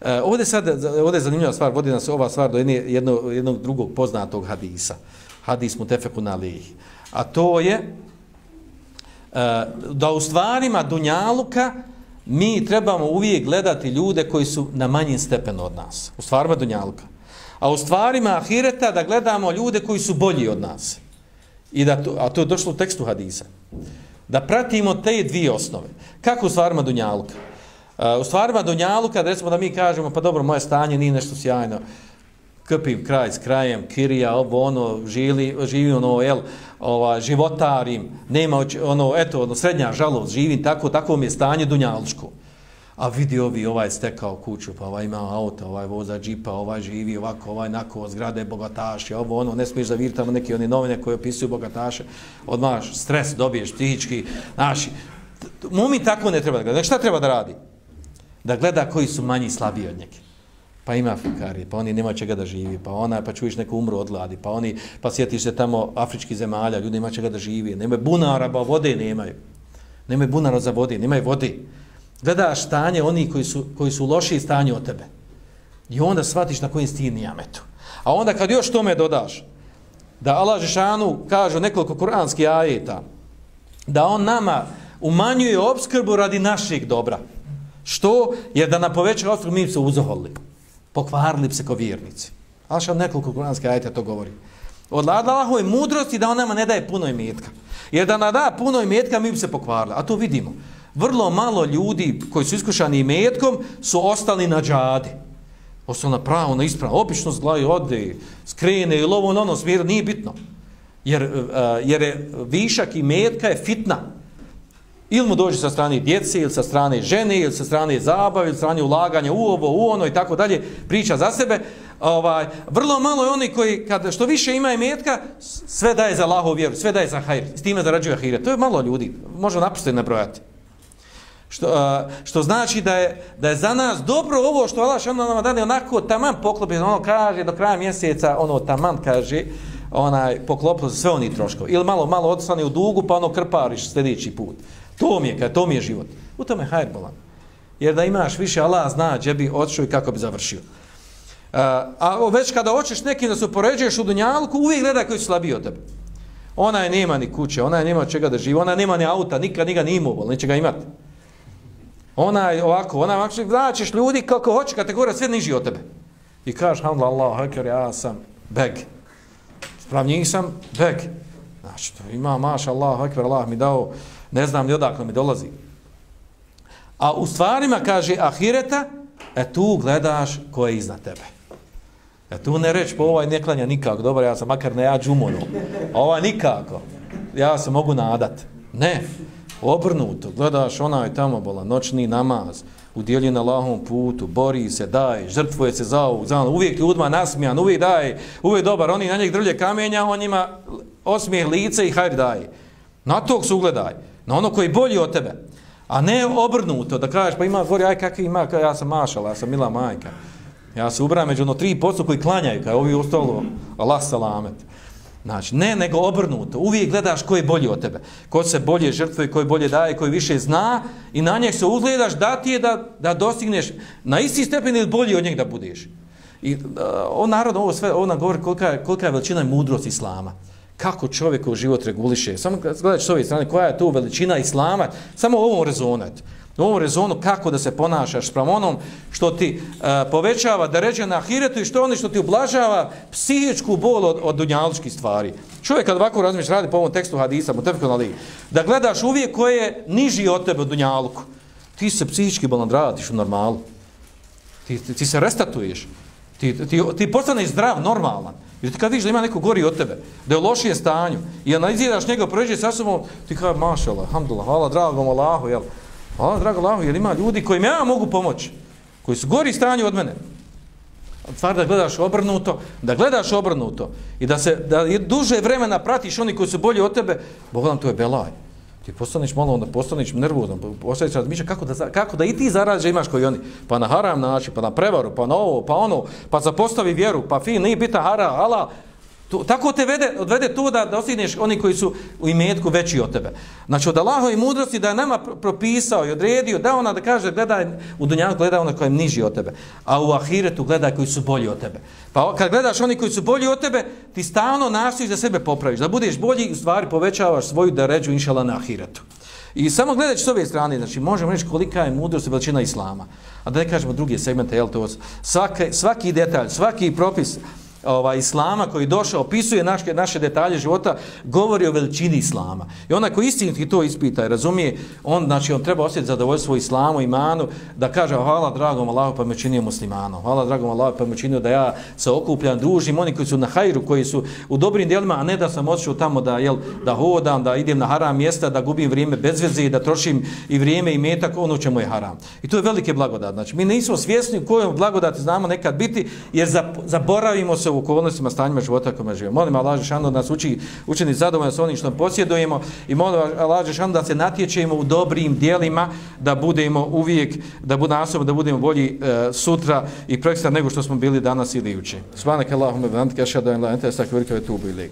E, ovdje sad, ovdje je zanimljiva stvar, vodi nas ova stvar do jedne, jedno, jednog drugog poznatog hadisa. Hadis mu tefeku na lih. A to je e, da u stvarima Dunjaluka mi trebamo uvijek gledati ljude koji su na manjim stepenu od nas. U stvarima Dunjaluka. A u stvarima Ahireta da gledamo ljude koji su bolji od nas. I da to, a to je došlo u tekstu hadisa. Da pratimo te dvije osnove. Kako u stvarima Dunjaluka? U stvarima Dunjaluka, da recimo da mi kažemo, pa dobro, moje stanje nije nešto sjajno, krpim kraj s krajem, kirija, ovo, ono, žili, živi ono, el, ova, životarim, nema, ono, eto, ono, srednja žalost, živim tako, tako mi je stanje Dunjalučko. A vidi ovi, ovaj stekao kuću, pa ovaj ima auto, ovaj voza džipa, ovaj živi ovako, ovaj nako, zgrade bogataši, ovo ono, ne smiješ da vidi tamo neke one novine koje opisuju bogataše, odmah stres dobiješ, psihički, naši, mumi tako ne treba da gleda, šta treba da radi? Da gleda koji su manji slabiji od njega. Pa ima fikari, pa oni nema čega da živi, pa ona, pa čuješ neku umru od gladi, pa oni, pa sjetiš se tamo afrički zemalja, ljudi nema čega da živi, nemaju bunara, pa vode nemaju. Nemaju bunara za vode, nemaju vode gledaš stanje oni koji su, koji su loši stanje od tebe. I onda shvatiš na kojim sti nijametu. A onda kad još tome dodaš, da Allah Žešanu kaže nekoliko kuranskih ajeta, da on nama umanjuje obskrbu radi naših dobra. Što? Jer da na poveća ostrog, mi se uzoholili. Pokvarili se ko vjernici. Ali što nekoliko kuranskih ajeta to govori. Od Allahove mudrosti da on nama ne daje puno imetka. Jer da nam da puno imetka mi bi se pokvarili. A to vidimo vrlo malo ljudi koji su iskušani imetkom su ostali na džadi. Ostali na pravo, na ispravo. Obično zglaju, ode, skrene ili ovo, ono, smjer, nije bitno. Jer, uh, jer je višak imetka je fitna. Ili mu dođe sa strane djece, ili sa strane žene, ili sa strane zabave, ili sa strane ulaganja u ovo, u ono i tako dalje, priča za sebe. Ovaj, vrlo malo je oni koji, kad što više ima imetka, sve daje za lahu vjeru, sve daje za hajr, s time zarađuje hajr. To je malo ljudi, možemo napustiti nabrojati. Što, što znači da je, da je za nas dobro ovo što Allah što nam dane onako taman poklopi, ono kaže do kraja mjeseca, ono taman kaže, onaj poklopio sve oni troškovi. Ili malo, malo odsvani u dugu, pa ono krpariš sljedeći put. To mi je, to mi je život. U tome hajr bolan. Jer da imaš više, Allah zna gdje bi odšao i kako bi završio. Uh, a već kada hoćeš nekim da se upoređuješ u dunjalku, uvijek gledaj koji su slabiji od tebe. Ona je nema ni kuće, ona je nema čega da živi, ona nema ni auta, nikad, nikad ni imao, neće ga imati. Ona je ovako, ona je ovako, značiš ljudi kako hoće kategorija, sve niži od tebe. I kažeš, hamdla Allah, hekar, ja sam beg. Sprav njih sam beg. Znači, to ima, maš Allah, hekar, Allah mi dao, ne znam ni odakle mi dolazi. A u stvarima, kaže, ahireta, e tu gledaš ko je iznad tebe. E tu ne reći, po ovaj ne klanja nikako, dobro, ja sam makar ne ja džumonu. A ovaj nikako. Ja se mogu nadat. Ne obrnuto, gledaš onaj tamo bola, noćni namaz, udjeljen na lahom putu, bori se, daje, žrtvuje se za ovu, za ono, uvijek ljudima nasmijan, uvijek daje, uvijek dobar, oni na njeg drlje kamenja, on njima osmijeh lice i hajr daje. Na tog se ugledaj, na ono koji bolji od tebe, a ne obrnuto, da kažeš, pa ima gori, aj kakvi ima, ja sam mašala, ja sam mila majka. Ja se ubrajam među ono tri posto koji klanjaju, kao ovi ostalo, Allah salamet. Znači, ne, nego obrnuto. Uvijek gledaš ko je bolji od tebe. Ko se bolje žrtvuje, ko je bolje daje, ko više zna i na njeg se uzgledaš da ti je da, da dostigneš na isti stepen ili bolji od njeg da budeš. I uh, on narod, ovo sve, ovo nam govori kolika je, kolika je veličina i mudrost Islama. Kako čovjek u život reguliše. Samo gledaš s ove strane, koja je tu veličina Islama, samo u ovom rezonat. u ovom rezonu kako da se ponašaš sprem onom što ti uh, povećava da ređe na ahiretu i što oni što ti ublažava psihičku bol od, od dunjaličkih stvari. Čovjek kad ovako razmišlja, radi po ovom tekstu hadisa, da gledaš uvijek koje je niži od tebe od dunjaluku. ti se psihički bolan radiš u normalu. Ti, ti, ti se restatuješ. Ti, ti, ti postaneš zdrav, normalan. Jer ti kad vidiš da ima neko gori od tebe, da je u lošijem stanju i analiziraš njega, prođe sa sobom, ti kaže, mašala, alhamdulillah, hvala dragom Allahu, jel? Hvala dragom Allahu, jel ima ljudi kojim ja mogu pomoći, koji su gori stanju od mene. Stvar da gledaš obrnuto, da gledaš obrnuto i da se da duže vremena pratiš oni koji su bolji od tebe, Bog nam to je belaj. Ti postaneš malo, onda postaneš nervozan, postaniš razmišlja kako da, kako da i ti zarađe imaš koji oni. Pa na haram način, pa na prevaru, pa na ovo, pa ono, pa zapostavi vjeru, pa fin, nije bita hara, ala. To, tako te vede, odvede to da dostigneš oni koji su u imetku veći od tebe. Znači od Allahove mudrosti da je nama propisao i odredio, da ona da kaže gledaj, u dunjanu gleda ona koja je niži od tebe, a u ahiretu gledaj koji su bolji od tebe. Pa kad gledaš oni koji su bolji od tebe, ti stalno nastojiš da sebe popraviš, da budeš bolji i u stvari povećavaš svoju da ređu inšala na ahiretu. I samo gledajući s ove strane, znači možemo reći kolika je mudrost i veličina Islama. A da ne kažemo druge segmente, jel to svaki, svaki detalj, svaki propis, ovaj islama koji došao opisuje naše naše detalje života govori o veličini islama. I onaj ko istinski to ispita i razumije on znači on treba osjetiti zadovoljstvo islamu imanu da kaže hvala dragom Allahu pa me činio muslimanom hvala dragom Allahu pa me činio da ja se okupljam družim oni koji su na hajru koji su u dobrim djelima a ne da sam odšao tamo da jel da hodam da idem na haram mjesta da gubim vrijeme bez veze i da trošim i vrijeme i metak ono čemu je haram. I to je velike blagodat znači mi nismo svjesni u kojoj blagodati znamo nekad biti jer zaboravimo se u okolnostima, stanjima života kojima živimo. Molim Allah Žešanu da nas uči, učini zadovoljno s onim što posjedujemo i molim Allah Žešanu da se natječemo u dobrim dijelima, da budemo uvijek, da bude nasobno, da budemo bolji e, sutra i prekstra nego što smo bili danas ili uči. Svanak Allahumma, vantika šadan, la ente, sakvirka, vetubu ilik.